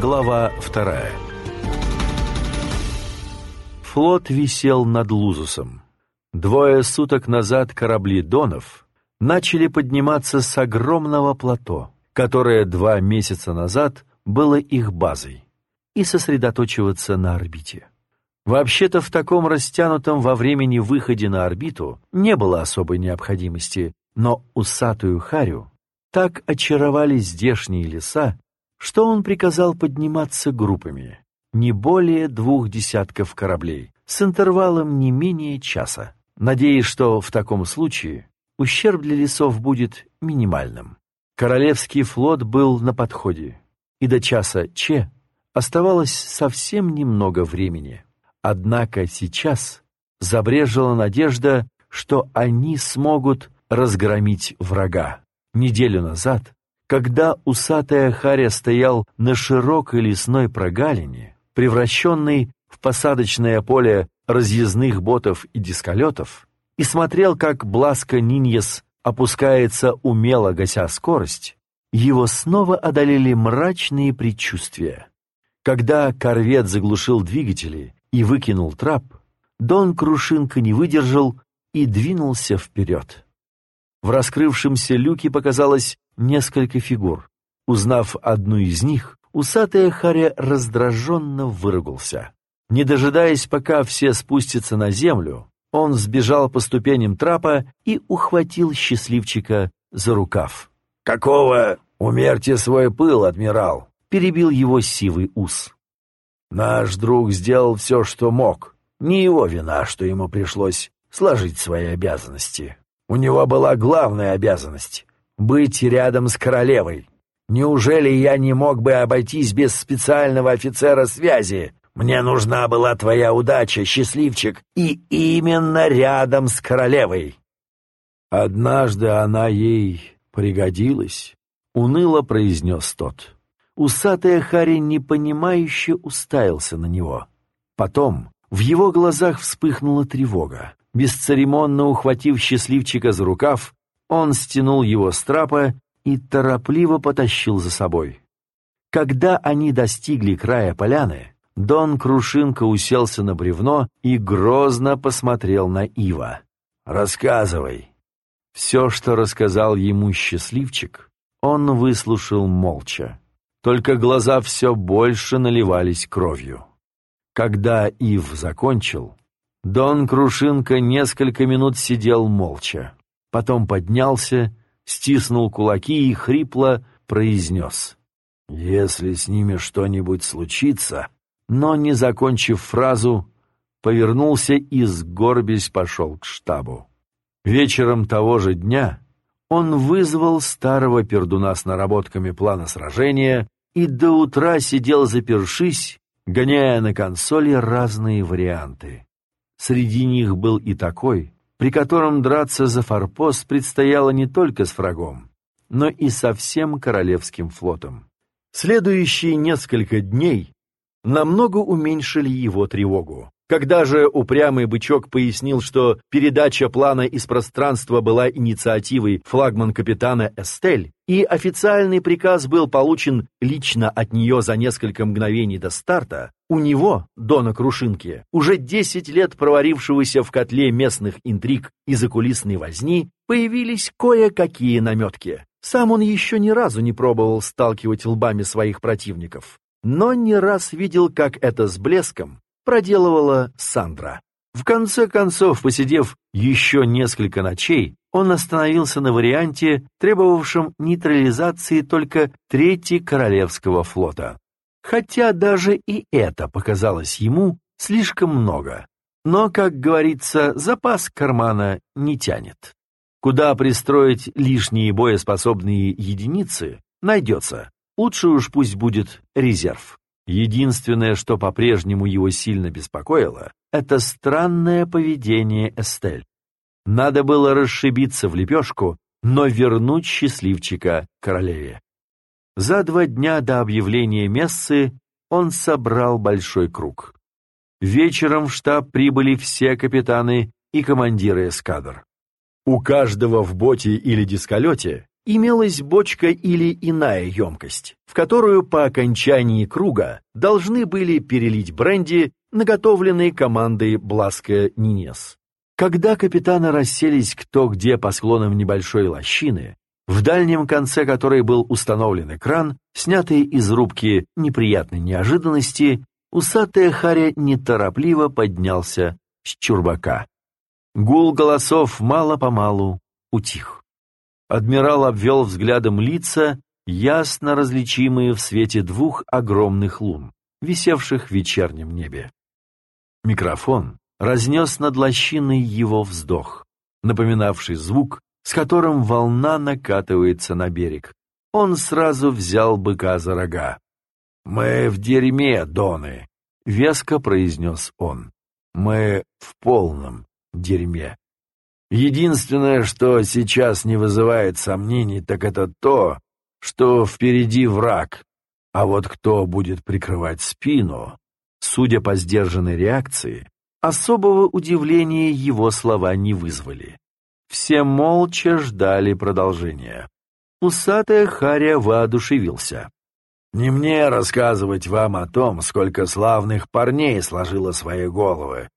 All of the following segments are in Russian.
Глава вторая Флот висел над Лузусом. Двое суток назад корабли Донов начали подниматься с огромного плато, которое два месяца назад было их базой, и сосредоточиваться на орбите. Вообще-то в таком растянутом во времени выходе на орбиту не было особой необходимости, но усатую Харю так очаровали здешние леса, что он приказал подниматься группами, не более двух десятков кораблей, с интервалом не менее часа, надеясь, что в таком случае ущерб для лесов будет минимальным. Королевский флот был на подходе, и до часа Че оставалось совсем немного времени. Однако сейчас забрежила надежда, что они смогут разгромить врага. Неделю назад, когда усатая Харя стоял на широкой лесной прогалине, превращенной в посадочное поле разъездных ботов и дисколетов, и смотрел, как Бласка Ниньес опускается, умело гася скорость, его снова одолели мрачные предчувствия. Когда корвет заглушил двигатели и выкинул трап, Дон Крушинка не выдержал и двинулся вперед. В раскрывшемся люке показалось несколько фигур. Узнав одну из них, усатая Харя раздраженно выругался. Не дожидаясь, пока все спустятся на землю, он сбежал по ступеням трапа и ухватил счастливчика за рукав. «Какого? Умерьте свой пыл, адмирал!» — перебил его сивый ус. «Наш друг сделал все, что мог. Не его вина, что ему пришлось сложить свои обязанности. У него была главная обязанность — быть рядом с королевой. Неужели я не мог бы обойтись без специального офицера связи? Мне нужна была твоя удача, счастливчик, и именно рядом с королевой. Однажды она ей пригодилась, — уныло произнес тот. Усатая Хари непонимающе уставился на него. Потом в его глазах вспыхнула тревога. Бесцеремонно ухватив счастливчика за рукав, он стянул его с трапа и торопливо потащил за собой. Когда они достигли края поляны, Дон Крушинка уселся на бревно и грозно посмотрел на Ива. «Рассказывай». Все, что рассказал ему счастливчик, он выслушал молча. Только глаза все больше наливались кровью. Когда Ив закончил, Дон Крушинка несколько минут сидел молча. Потом поднялся, стиснул кулаки и хрипло произнес. «Если с ними что-нибудь случится...» Но, не закончив фразу, повернулся и, сгорбясь, пошел к штабу. Вечером того же дня он вызвал старого пердуна с наработками плана сражения и до утра сидел запершись, гоняя на консоли разные варианты. Среди них был и такой, при котором драться за форпост предстояло не только с врагом, но и со всем Королевским флотом. Следующие несколько дней намного уменьшили его тревогу. Когда же упрямый бычок пояснил, что передача плана из пространства была инициативой флагман-капитана Эстель, и официальный приказ был получен лично от нее за несколько мгновений до старта, у него, Дона Крушинки, уже 10 лет проварившегося в котле местных интриг и закулисной возни, появились кое-какие наметки. Сам он еще ни разу не пробовал сталкивать лбами своих противников, но не раз видел, как это с блеском проделывала Сандра. В конце концов, посидев еще несколько ночей, он остановился на варианте, требовавшем нейтрализации только Третьей Королевского флота. Хотя даже и это показалось ему слишком много. Но, как говорится, запас кармана не тянет. Куда пристроить лишние боеспособные единицы, найдется. Лучше уж пусть будет резерв. Единственное, что по-прежнему его сильно беспокоило, это странное поведение Эстель. Надо было расшибиться в лепешку, но вернуть счастливчика королеве. За два дня до объявления мессы он собрал большой круг. Вечером в штаб прибыли все капитаны и командиры эскадр. У каждого в боте или дисколете имелась бочка или иная емкость, в которую по окончании круга должны были перелить бренди, наготовленный командой Бласка Нинес. Когда капитаны расселись кто где по склонам небольшой лощины, в дальнем конце которой был установлен экран, снятый из рубки неприятной неожиданности, усатая Харя неторопливо поднялся с чурбака. Гул голосов мало-помалу утих. Адмирал обвел взглядом лица, ясно различимые в свете двух огромных лун, висевших в вечернем небе. Микрофон разнес над лощиной его вздох, напоминавший звук, с которым волна накатывается на берег. Он сразу взял быка за рога. «Мы в дерьме, Доны», — веско произнес он. «Мы в полном дерьме». Единственное, что сейчас не вызывает сомнений, так это то, что впереди враг. А вот кто будет прикрывать спину, судя по сдержанной реакции, особого удивления его слова не вызвали. Все молча ждали продолжения. Усатая Харя воодушевился. «Не мне рассказывать вам о том, сколько славных парней сложило свои головы,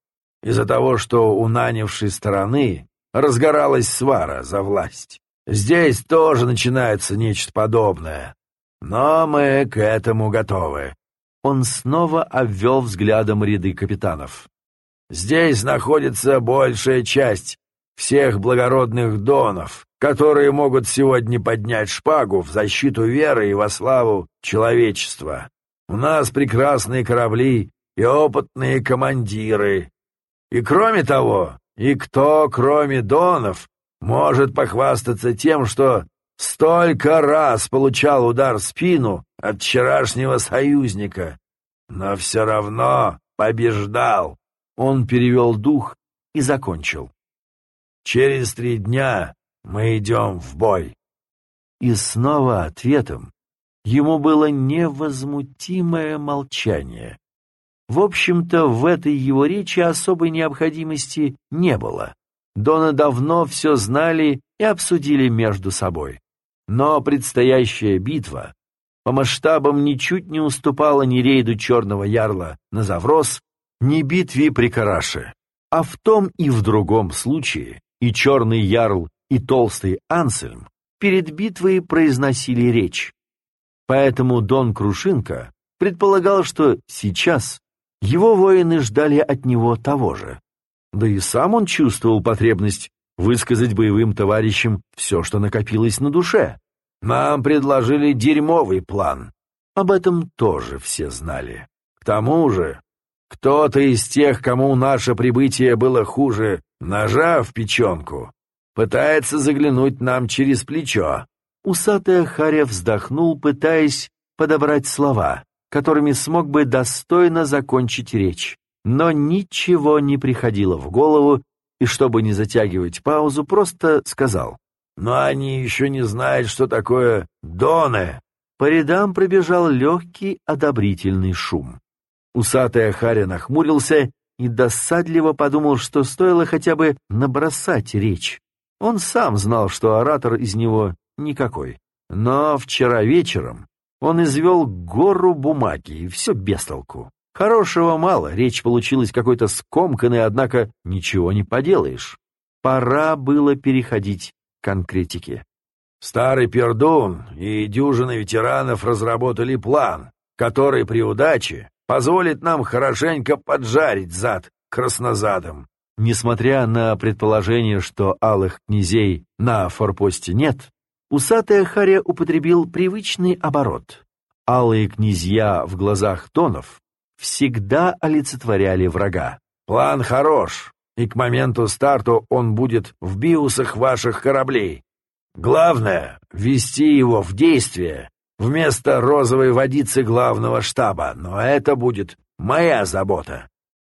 из-за того, что у нанявшей стороны разгоралась свара за власть. Здесь тоже начинается нечто подобное. Но мы к этому готовы. Он снова обвел взглядом ряды капитанов. Здесь находится большая часть всех благородных донов, которые могут сегодня поднять шпагу в защиту веры и во славу человечества. У нас прекрасные корабли и опытные командиры. И кроме того, и кто, кроме Донов, может похвастаться тем, что столько раз получал удар в спину от вчерашнего союзника, но все равно побеждал. Он перевел дух и закончил. Через три дня мы идем в бой. И снова ответом ему было невозмутимое молчание. В общем-то, в этой его речи особой необходимости не было. Дона давно все знали и обсудили между собой. Но предстоящая битва по масштабам ничуть не уступала ни рейду Черного Ярла на Заврос, ни битве при Караше. А в том и в другом случае и Черный Ярл, и Толстый Ансельм перед битвой произносили речь. Поэтому Дон Крушинка предполагал, что сейчас его воины ждали от него того же. Да и сам он чувствовал потребность высказать боевым товарищам все, что накопилось на душе. Нам предложили дерьмовый план. Об этом тоже все знали. К тому же, кто-то из тех, кому наше прибытие было хуже ножа в печенку, пытается заглянуть нам через плечо. Усатый Харя вздохнул, пытаясь подобрать слова которыми смог бы достойно закончить речь. Но ничего не приходило в голову, и чтобы не затягивать паузу, просто сказал. «Но они еще не знают, что такое доны!» По рядам пробежал легкий одобрительный шум. Усатый Ахаря нахмурился и досадливо подумал, что стоило хотя бы набросать речь. Он сам знал, что оратор из него никакой. Но вчера вечером он извел гору бумаги, и все без толку. Хорошего мало, речь получилась какой-то скомканной, однако ничего не поделаешь. Пора было переходить к конкретике. Старый пердун и дюжина ветеранов разработали план, который при удаче позволит нам хорошенько поджарить зад краснозадом. Несмотря на предположение, что алых князей на форпосте нет, Усатый Харя употребил привычный оборот. Алые князья в глазах тонов всегда олицетворяли врага. «План хорош, и к моменту старта он будет в биусах ваших кораблей. Главное — ввести его в действие вместо розовой водицы главного штаба, но это будет моя забота».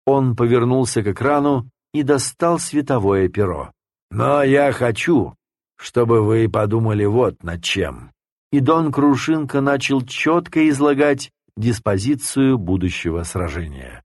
Он повернулся к экрану и достал световое перо. «Но я хочу, чтобы вы подумали вот над чем». И Дон Крушинка начал четко излагать диспозицию будущего сражения.